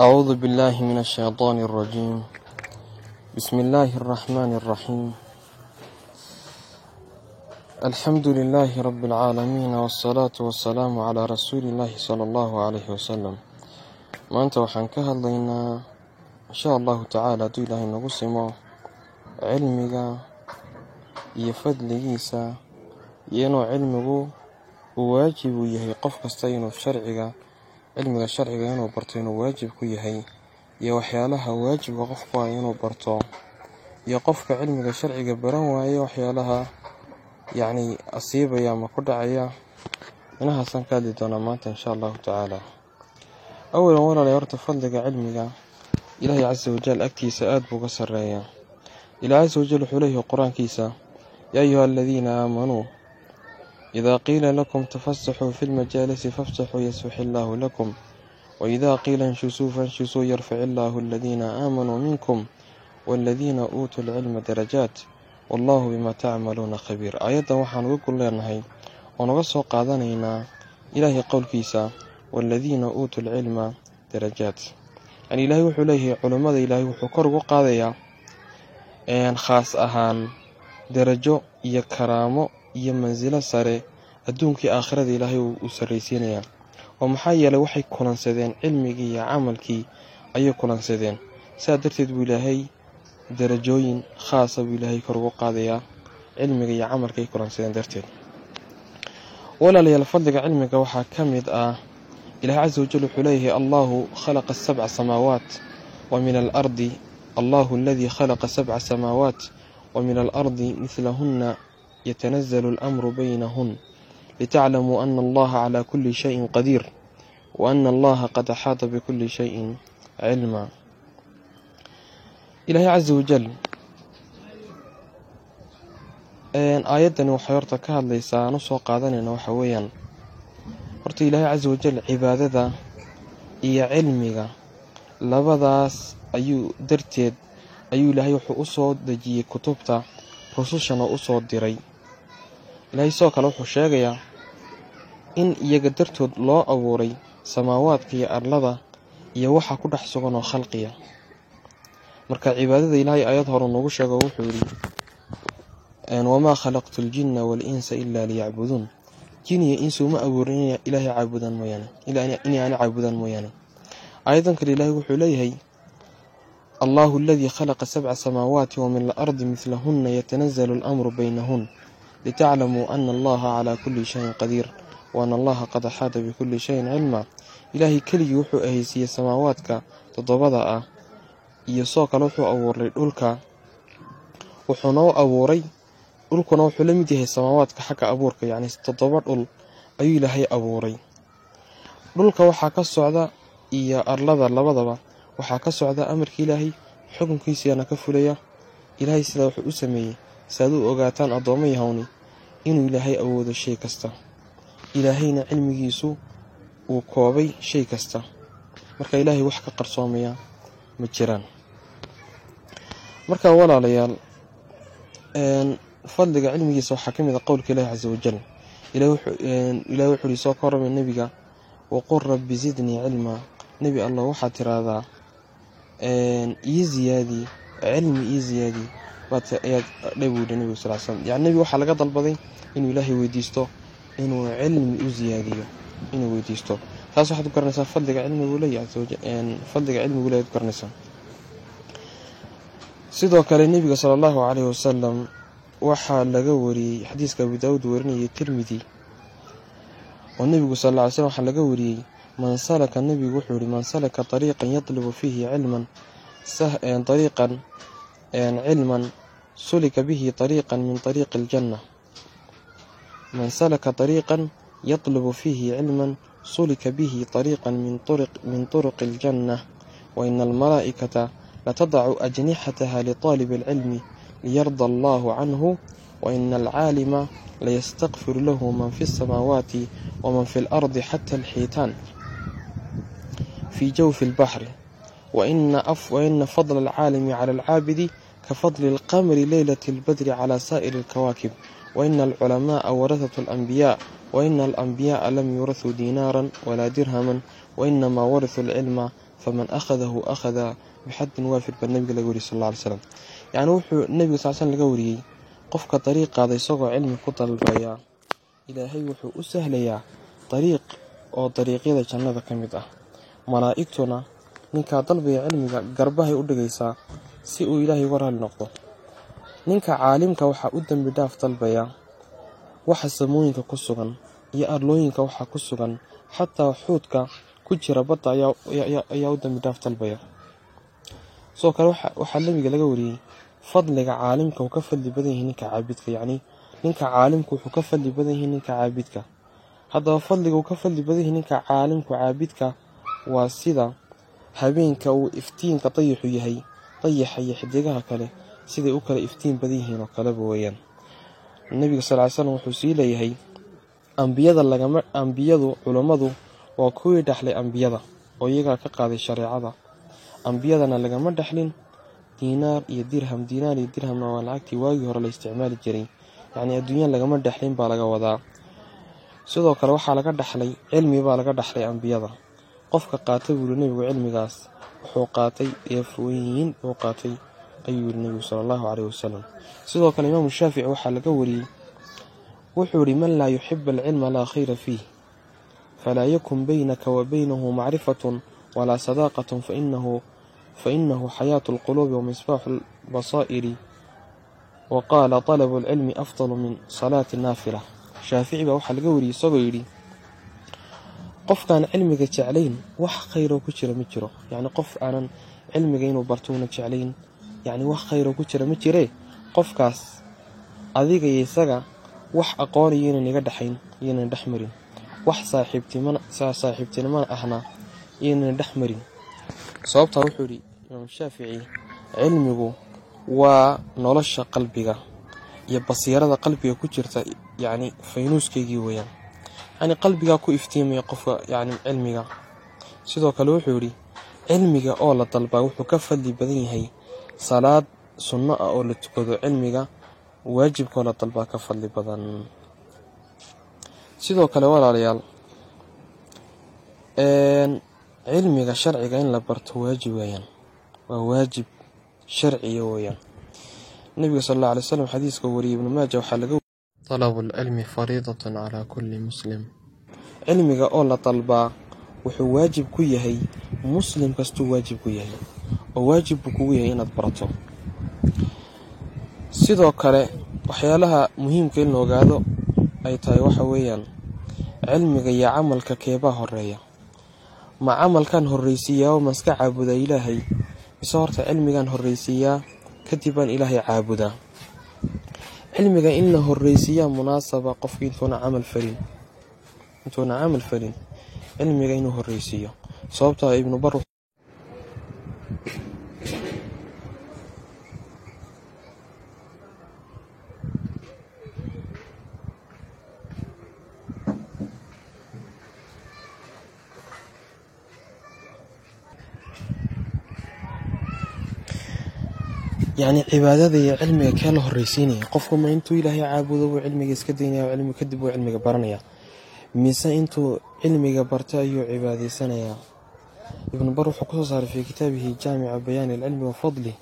أعوذ بالله من الشيطان الرجيم بسم الله الرحمن الرحيم الحمد لله رب العالمين والصلاة والسلام على رسول الله صلى الله عليه وسلم maanta waxaan ka hadlaynaa insha allahu tacaala hadduu ilaahay nagu simo cilmiga iyo fadligiisa iyo inuu cilmigu uu waajib uu yahay cilmiga sharciga inuu barto inuu waajib ku yahay iyo waxyaalaha waajibka qofku ah inuu barto. Iyo qofka cilmiga sharciga baran waaye waxyaalaha yacni asiibaya ama ku dhacaya inahaasaan ka hadli doonaa maanta insha allahu tacaala. Awalan walaalay horta fadliga cilmiga ilaahay casa wajal agtiisa aada buu ga sarreeyaa. Ilaah casa wajal wuxuu leeyahay qur'aankiisa yaa ayuha aladiina aamanuu idaa qiila lakum tafasaxuu fi lmajaalisi fafsaxuu yasfax illaahu lakum waidaa qiila inshusuu fanshusuu yarfac illaahu aladiina aamanuu minkum waaladiina uutuu lcilma darajaat wallaahu bimaa tacmaluuna khabiir aayaddan waxaan uga gul leenahay oon uga soo qaadanaynaa ilaahay qowlkiisa waaladiina uutuu lcilma darajaat yani ilaahay wuxuu leeyahay culummada ilaahay wuxuu kor ugu qaadayaa khaas ahaan darajo iyo karaamo iyo mansilo sare adduunkii aakhirada ilaahay uu sarraysiinayaa oo maxaa yeelay waxay kulansadeen cilmigii iyo camalkii ayay kulansadeen. Sidaa darteed buu ilaahay darajooyin khaasa buu ilaahay kor ugu qaadayaa cilmiga iyo camalka ay kulansadeen darteed. Walaalayaal fadliga cilmiga waxaa ka mid ah ilaah casa wajal wuxuu leeyahay allahu khalaqa sabca samaawaat wa min alardi allahu aladii khalaqa sabca samaawaat wa min alardi midlahunna alamru baynahun litaclamuu ana allaha calaa kulli shayin qadiir wa ana allaha qad axaata bikulli shayin cilmaa ilaahay casa wajal aayaddani waxay horta ka hadlaysaa aan u qaadanayna waxa weeyaan. Horta ilaahay casa wajal cibaadada iyo cilmiga labadaas ayuu darteed ayuu ilaahay wuxuu u soo dejiyey kutubta rusushana u soo diray ilaahay sidoo kale wuxuu sheegayaa in iyaga dartood loo abuuray samaawaadka iyo arlada iyo waxa ku dhex sugan oo khalqiya marka cibaadada ilaahay aayad hore noogu sheego wuxuu yidhi wamaa khalaqtu aljinna waalinsa ilaa liyacbuduun. Jin iyo insu ma abuurin ilaahay caabudaan mooyaane inay aana caabudaan mooyaane. Aayadan kale ilaahay wuxuu leeyahay allahu aladii khalaqa sabca samaawaati wa min alardi midlahunna yatanazalu alamru baynahun litaclamuu ana allaha calaa kulli shayin qadiir wa ana allaha qad axaata bikulli shayin cilmaa ilaahay keligii wuxuu ahaysiiyey samaawaadka toddobada ah iyo sidoo kale wuxuu abuuray dhulka. Wuxuuna u abuuray dhulkuna wuxuu la mid yahay samaawaadka xagga abuurka yacni toddoba dhul ayuu ilaahay abuuray. Dhulka waxaa ka socda iyo arlada labadaba. Waxaa ka socda amarka ilaahay xukunkiisiana ka fulaya ilaahay sidaa wuxuu u sameeyey si aad u ogaataan addoommo yahowni inuu ilaahay awoodo shay kasta. Ilaahayna cilmigiisu uu koobay shay kasta. Marka ilaahay wax ka qarsoomaya ma jiraan. Marka walaalayaal fadliga cilmigiisa waxaa ka mid a qowlka ilaahi casa wajal ilahi wuxuu ihi soo ka nebiga waqul rabbi zidnii cilmaa nebi allah waxaad tiraahdaa ii ziyaadii cilmi ii ziyaadii ayaad sal slam yani nebiga waxaa laga dalbaday inuu ilaahay weydiisto inuu cilmi u ziyaadiyo inuu weydiisto. Taas waxaad ku garanaysaa fadliga cilmiguu leeyahy fadliga cilmiguu leeyaad ku garanaysaa. Sidoo kale nebiga sala allahu caleyhi wasalam waxaa laga wariyey xadiiska abu daawuud warinayay tirmidi. Oo nebigu sal lla ly slm waxaa laga wariyey man salaka nebigu wuxuu yihi man salaka ariiqan yatlubu fiihi cilman ariiqan يعني علما سلك به طريقا من طريق الجنة. من سلك طريقا يطلب فيه علما سلك به طريقا من طرق من طرق الجنة. وإن الملائكة لتضع أجنحتها لطالب العلم ليرضى الله عنه وإن العالم ليستغفر له من في السماوات ومن في الأرض حتى الحيتان. في جوف البحر. waina fadla alcaalimi cala alcaabidi kafadli اlqamri leylati اlbadri cala saa'iri اlkawaakib waina alculamaءa warahatu alanbiyaa waina alanbiyaءa lam yurahuu diinaaran walaa dirhaman wainamaa warithuu alcilma faman akhadahu akhada bixadin waafir baa nabiga laga wariyay sal alla alay slam yacni wuxuu nabiga sal slam laga wariyey qofka dariiq qaada isagoo cilmi ku dalbaya ilaahay wuxuu u sahlayaa dariiq oo dariiqyada jannada ka mid ah malaa'igtuna ninkaa dalbaya cilmiga garbahay u dhigaysaa si uu ilaahay uga raali noqdo. Ninka caalimka waxaa u dembi dhaaf dalbaya waxa samooyinka ku sugan iyo arlooyinka waxaa ku sugan xataa xuudka ku jira badda ayaa u dembi dhaaf dalbaya. Sidoo kale waxaa nebiga laga wariyey fadliga caalimka uu ka fadli badan yahay ninka caabidka yacnii ninka caalimku wuxuu ka fadli badan yahay ninka caabidka. Haddaba fadliga uu ka fadli badan yahay ninka caalimku caabidka waa sida habeenka uu iftiinka dayixu yahay dayaxa iyo xidigaha kale siday u kala iftiin badan yihiin oo kaleba weeyaan nebiga sal ly slam wuxuu sii leeyahay ambiyada lagama ambiyadu culummadu waa kuwii dhexlay ambiyada oo iyagaa ka qaaday shareecada. Ambiyadana lagama dhexlin diinaar iyo dirham diinaar iyo dirhamna waa lacagtii waagii hore la isticmaali jiray. Yacnii adduunya lagama dhexlin baa laga wadaa. Sidoo kale waxaa laga dhexlay cilmi baa laga dhexlay ambiyada qofka qaatay buuri nebigu cilmigaas wuxuu qaatay eefweyn buu qaatay ayuu yiri nebigu sala allahu caleyhi wasalam sidoo kale imaamu shaafici waxaa laga wariyey wuxuu yihi man laa yuxibu alcilma laa khayra fiih falaa yakun baynaka wa baynahu macrifatun walaa sadaaqatun fainahu xayaatu alquluubi wa misbaaxu albasaa'iri wa qaala talabu alcilmi afdalu min salaati naafila. Shaafici baa waxaa laga wariyey isagoo yidhi qofkaan cilmiga jeclayn wax khayroo ku jira ma jiro. Yacni qof aanan cilmiga inuu barto una jeclayn yacni wax khayroo ku jira ma jiree qofkaas adiga iyo isaga wax aqoonaya inan iga dhexayn iyonan dhex marin. Wax saaxiibtinimona ahna iyonan dhex marin. Sababtaa wuxuu yidhi imaam shaafici cilmigu waa nolosha qalbiga iyo basiirada qalbiga ku jirta yacni faynuuskeygii weeyaan yacni qalbigaa ku iftiimaya qofka yacni cilmiga. Sidoo kale wuxuu yidhi cilmiga oo la dalbaa wuxuu ka fadli badan yahay salaad sunno ah oo la tukado. Cilmiga waajibkaoo la dalbaa ka fadli badan. Sidoo kale walaalayaal cilmiga sharciga in la barto waajib weeyaan. Waa waajib sharciya weeyaan. Nabiga sal alla alay slam xadiiska wariyay ibnu maaja waxaa laga talabu alcilmi fariidatun calaa kulli muslim cilmiga oo la dalbaa wuxuu waajib ku yahay muslim kastuu waajib ku yahay oo waajib buu kugu yahay inaad barato sidoo kale waxyaalaha muhiimka in la ogaado ay tahay waxa weeyaan cilmiga iyo camalka keebaa horreeya ma camalkan horreysiiyaa oo maska caabudaa ilaahay mise horta cilmigan horreysiiyaa kadib baan ilaahay caabudaa cilmiga in la horreysiiyaa munaasaba qofka intuuna camal falin cilmiga inuu horreysiiyo. Sababtaa ibnu bar yacni cibaadada iyo cilmiga kee la horreysiinaya qofku ma intuu ilaahay caabudo buu cilmiga iska daynaya cilmi kadib buu cilmiga baranaya mise intuu cilmiga barta ayuu cibaadaysanayaa ibnu bar wuxuu ku soo saaray fii kitaabihi jaamica bayaani alcilmi wa fadlih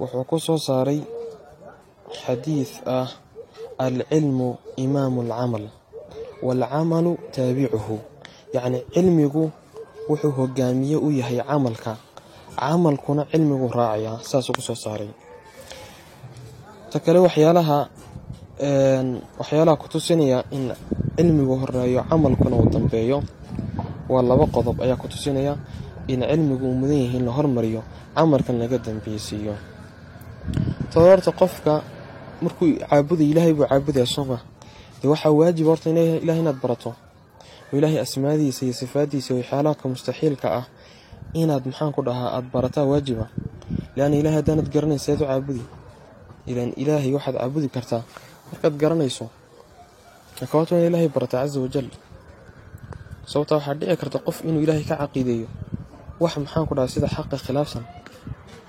wuxuu ku soo saaray xadiid ah alcilmu imaamu alcamal waalcamalu taabicuhu yacni cilmigu wuxuu hogaamiye u yahay camalka camalkuna cilmigu raacayaa saasuu ku soo saaray. Ta kale waxyaalaha ku tusinaya in cilmigu horeeyo camalkuna uu dambeeyo waa laba qodob ayaa ku tusinaya in cilmigu uu mudan yahay in la hormariyo camalkan laga dambeysiiyo tado horta qofka markuu caabuday ilaahay buu caabudaya sooma dee waxaa waajib horta ilahay inaad barato. Oo ilaahay asmaadiisa iyo sifaadiisa waxyaalaha mustaxiilka ah inaad maxaan ku dhahaa aada barataa waajiba? Leanna ilahay haddaanad garanaysa u caabudi. Ilaan ilaahay waxaad caabudi kartaa. Markaad garanayso akawaat waa ilaahay barataa casa wajal sababtaa waxaa dhici karta qof inuu ilaahay ka caqiideeyo. Wax maxaan ku dhahaa sida xaqa khilaafsan.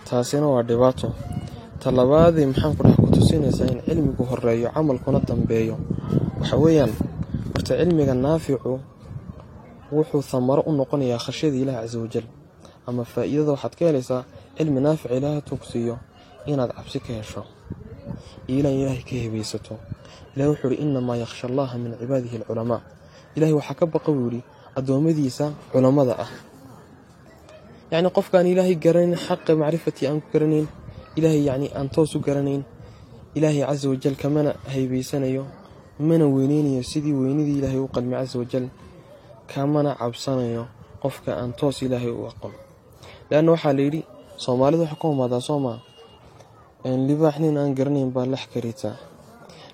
Taasina waa dhibaato. Talabaadii maxaan ku dhahaa ku tusinaysaa in cilmigu horeeyo camalkuna dambeeyo. Waxa weeyaan horta cilmiga naaficu wuxuu thamaro u noqonayaa khashyada ilaahi casa wajal ama faa'iidada waxaad ka helaysaa cilmi naafic ilaaha tugsiiyo inaad cabsi ka hesho. Iyo inaa ilaahay ka hebaysato. Ilahi wuxuu ihi innamaa yakhsha allaha min cibaadihi alculamaa. Ilahay waxaa ka baqa buu yidhi addoommadiisa culammada ah. Yacni qofkaan ilaahay garanayn xaqa macrifatii aan ku garanayn ilaahay yacni aan toos u garanayn ilaahay casa wajal kamana haybaysanayo mana weyneynayo sidii weynidii ilaahay u qalmi casa wajal kamana cabsanayo qofka aan toos ilaahay u aqoon leanna waxaa layidhi soomaalidu waxay ku humaadaa soo maa libaax nin aan garanayn baa lex karitaa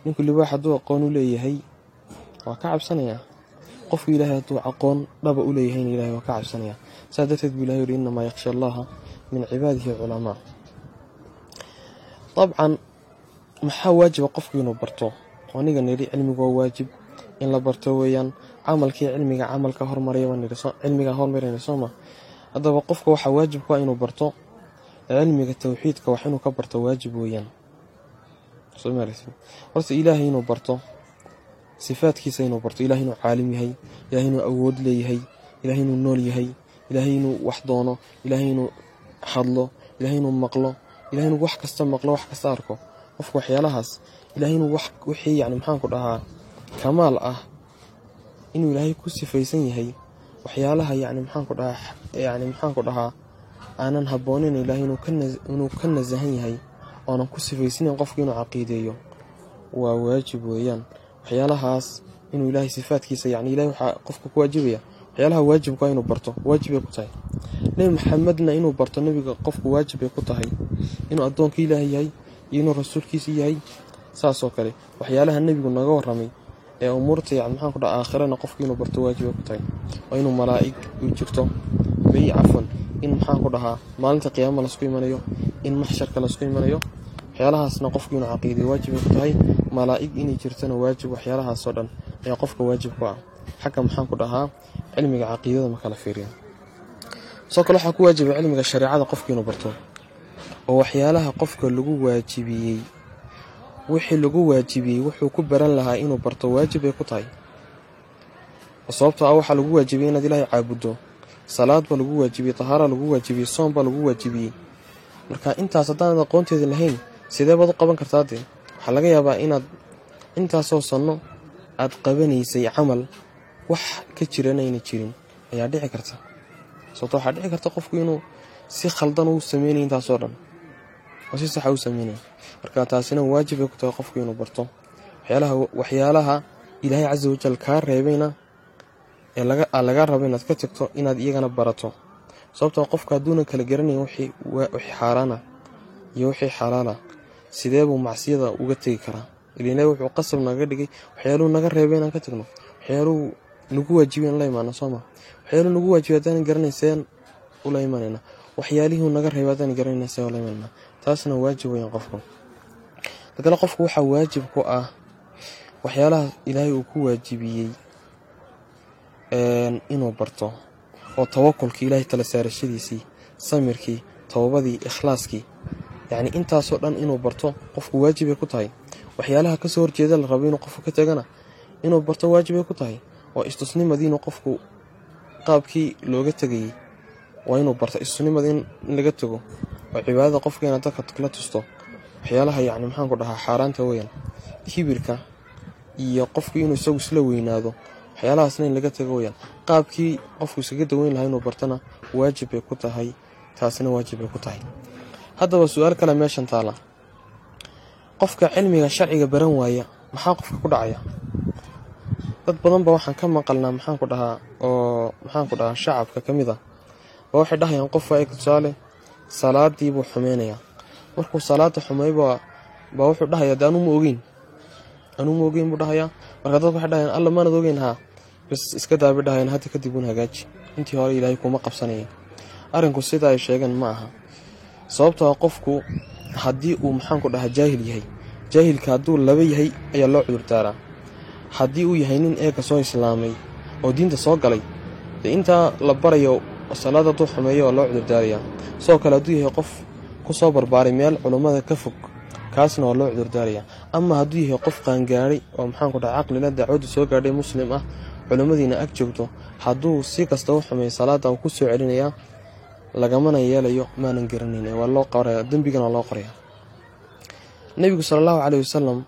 ninku libaax hadduu aqoon u leeyahay waa ka cabsanayaa qofku ilaahay hadduu aqoon dhaba u leeyahayna ilahay waa ka cabsanayaa saas darteed buu ilahay yihi innamaa yakhsha allaha min cibaadihi culamaa dabcan maxaa waajiba qofku inuu barto? Aniga nidhi cilmigu waa waajib in la barto weeyaan. Camalkii cilmiga camalka hormarcilmiga hormarayna sooma haddaba qofka waxaa waajib ku ah inuu barto cilmiga towxiidka wax inuu ka barto waajib weeyaan. Horta ilaahay inuu barto sifaadkiisa inuu barto ilahay inuu caalim yahay ilahay inuu awood leeyahay ilahay inuu nool yahay ilaahay inuu wax doono ilaahay inuu hadlo ilaahay inuu maqlo ilahay inuu wax kasta maqlo wax kasta arko. Qofka waxyaalahaas ilahay inuu wixii yani maxaanku dhahaa kamaal ah inuu ilaahay ku sifaysan yahay waxyaalaha yani maxaanku dhahaa yani maxaanku dhahaa aanan habbooneyn ilaahay inuu ka nasahan yahay oonan ku sifaysanayn qofka inuu caqiideeyo. Waa waajib weeyaan. Waxyaalahaas inuu ilaahay sifaadkiisa yani ilahay waxaa qofka ku waajibaya waxyaalaha waajibku waa inuu barto waajibay ku tahay. Nebi maxamedna inuu barto nebiga qofku waajibay ku tahay. Inuu addoonka ilaahay yahay iyo inuu rasuulkiisa yahay saasoo kale. Waxyaalaha nebigu naga warramay ee umuurta yani maxaanku dhaha aakhirana qofku inuu barto waajibay ku tahay. Waa inuu malaa'ig u jirto. Bay cafwan. In maxaanku dhahaa maalinta qiyaama lasku imanayo in maxsharka lasku imanayo waxyaalahaasna qofku inuu caqiidiyo waajibay ku tahay. Malaa'ig inay jirtana waajib waxyaalahaasoo dhan ayaa qofka waajib ku ah. Xagga maxaanku dhahaa cilmiga caqiidada ma fiiriya soo kale waxaa ku waajiba cilmiga shareecada qofka inuu barto. Oo waxyaalaha qofka lagu waajibiyey wixii lagu waajibiyey wuxuu ku baran lahaa inuu barto waajib bay ku tahay. Sababtoo ah waxaa lagu waajibiyey inaad ilaahay caabuddo salaad baa lagu waajibiyey tahaara lagu waajibiyey soom baa lagu waajibiyey. Marka intaas haddaanad aqoonteeda lahayn sidee baad u qaban kartaa dee waxaa laga yaabaa inaad intaasoo sanno aad qabanaysay camal wax ka jirana ayna jirin ayaa dhici karta. Sababto waxaa dhici karta qofku inuu si khaldan u sameynay intaasoo dhan. Oo si saxa u sameynaya marka taasina waajib bay ku tahay qofku inuu barto waxyaalaha ilaahay casa wajal kaa reebayna ee lagaa rabo inaad ka tagto inaad iyagana barato. Sababtoo qofka hadduuna kala garanayn wixii xaaraana iyo wixii xalaala sidee buu macsiyada uga tegi karaa? Ilina wuxuu qasab naga dhigay waxyaaluhu naga reebay inaan ka tagno waxyaaluhu nagu waajibiy la imaano sooma waxyaaluhu nagu waajibiy haddaan garanayn seen ula imanayna waxyaalihii naga reebay haddaan garanayn seen ula imanayna taasna waajib weyan qofku dakale qofku waxaa waajib ku ah waxyaalaha ilaahay uu ku waajibiyey inuu barto oo tawakulkii ilaahay tala saarashadiisii samirkii towbadii ikhlaaskii yacni intaasoo dhan inuu barto qofku waajibay ku tahay. Waxyaalaha ka soo horjeeda la rabo inuu qofku ka tegana inuu barto waajibay ku tahay oo istusnimadiinu qofku qaabkii looga tegayey waa inuu barto istusnimada in laga tego oo cibaadada qofka inaad dadka kala tusto waxyaalaha yacni maxaanku dhahaa xaaraanta weyaan kibirka iyo qofku inuu isagu isla weynaado waxyaalahaasna in laga tego weyaan qaabkii qofku iskaga daweyn lahaa inuu bartana waajib bay ku tahay taasina waajib bay ku tahay. Haddaba su'aal kale meeshan taala. Qofka cilmiga sharciga baran waaya maxaa qofka ku dhacaya? Dad badan ba waxaan ka maqalnaa maxaanku dhahaa oo maxaanku dhahaa shacabka ka mid ah. Ba waxay dhahayaan qof waa tusaale salaadii buu xumeynayaa markuu salaada xumeeyba baa wuxuu dhahayaa de anuu ma ogeyn anuu ma ogeyn buu dhahayaa. Marka dadku waxay dhahayaan alla maanad ogeyn haa. Bas iska daabi dhahayaan hadda kadib uun hagaaji intii hore ilaahay kuma qabsanaya arrinku sida ay sheegeen ma aha. Sababtoo qofku haddii uu maxaanku dhahaa jaahil yahay jaahilka hadduu laba yahay ayaa loo cudurdaaraa haddii uu yahay nin eega soo islaamay oo diinta soo galay dee intaa la barayo salaad hadduu xumeeyo waa loo cudurdaarayaa sidoo kale hadduu yahay qof ku soo barbaaray meel culummada ka fog kaasna waa loo cudurdaarayaa ama hadduu yahay qof qaangaaray oo maxaanku dhaha caqlila dacwaddu soo gaadhay muslim ah culimmadiina ag joogto. Hadduu si kasta u xumeeyo salaada uu ku soo celinayaa lagamana yeelayo maanan garanayn waa loo qoraya dembigana loo qoraya nebigu sala allahu caleyhi wasalam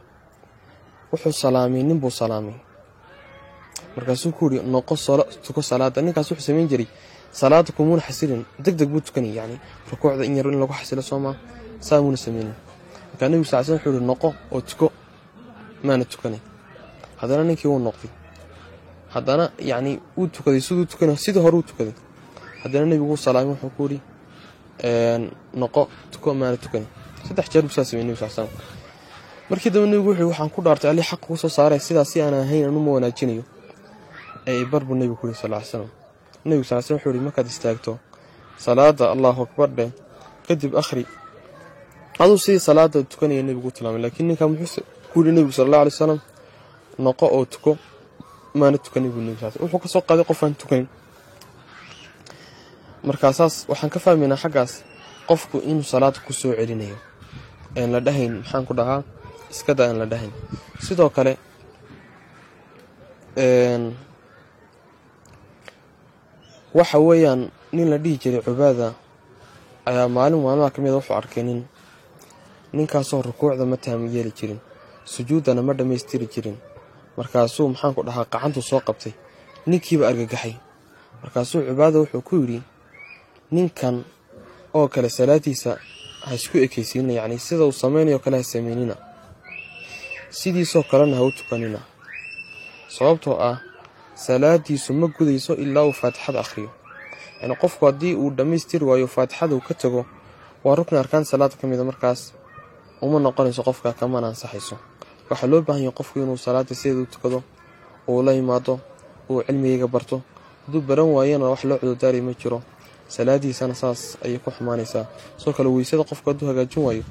wuxuu salaamay nin buu salaamay markaasuu ku yidhi noqo tuko salaada. Ninkaas wuxuu samayn jiray salaada kumuuna xasilin. Deg deg buu tukanay yacni rukuucda in yar in lagu xasilo soomaa saa muuna sameynin markaa nebigu sal sl wuxuu yihi noqo oo tuko maana tukanay haddana ninkii wuu noqday. Haddana yacni wuu tukaday siduu tukanay sidii hore uu tukaday. Haddana nebigu wuu salaamay wuxuu ku yidhi noqo tuko maana tukanay saddex jeer buu saa sameyey nebigu sal slam markii dambe nebigu wuxuu waxaan ku dhaartay alli xaq kuu soo saaray sidaas si ahayn anuma wanaajinayo. Ee ibar buu nebigu ku yihi sal ly slam nebigu sal slam wuxuu yihi markaad istaagto salaada allahu akbar dheh kadib akhri aduu sidii salaada tukanaya nebigu tilmaamay laakiin ninkaa muxuu ku yihi nebigu allah alay wasalam noqo oo tuko maana tukanin buu nebigu slam wuxuu ka soo qaaday qofaan tukanin. Markaasaas waxaan ka fahmaynaa xaggaas qofku inuu salaada ku soo celinayo. Een la dhahayn maxaan ku dhahaa iskada aan la dhahayn. Sidoo kale waxa weeyaan nin la dhihi jiray cubaada ayaa maalin maalmaha ka mida wuxuu arkay nin ninkaasoo rukuucda ma taami yeeli jirin sujuuddana ma dhammaystiri jirin. Markaasuu maxaan ku dhahaa qacantuu soo qabtay. Ninkiiba argagaxay. Markaasuu cubaada wuxuu ku yidhi ninkan oo kale salaadiisa ha isku ekaysiinina yacni sida uu samaynayo kale ha samaynina sidiisoo kalena ha u tukanina. Sababtoo ah salaadiisu ma gudayso ilaa uu faatixada akhriyo. Yacni qofku haddii uu dhammaystiri waayo faatixada uu ka tago waa rukni arkaan salaada ka mida markaas uma noqonayso qofka kamana ansaxayso. Waxaa loo baahan yahay qofku inuu salaada sideeda u tukado uu la imaado uu cilmigayga barto. Hadduu baran waayana wax loo cudurdaari ma jiro. Salaadiisana saas ayay ku xumaanaysaa. Sidoo kale weysada qofku hadduu hagaajin waayo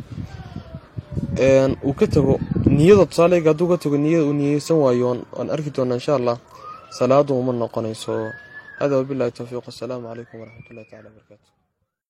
uu ka tago niyada tusaaleyga hadduu ka tago niyada uu niyeysan waayo waan arki doonaa insha allah salaadu uma noqonayso. Hada wabilahi towfiiq wasalaamu calaykum waraxmatullahi tacala wabarakaatu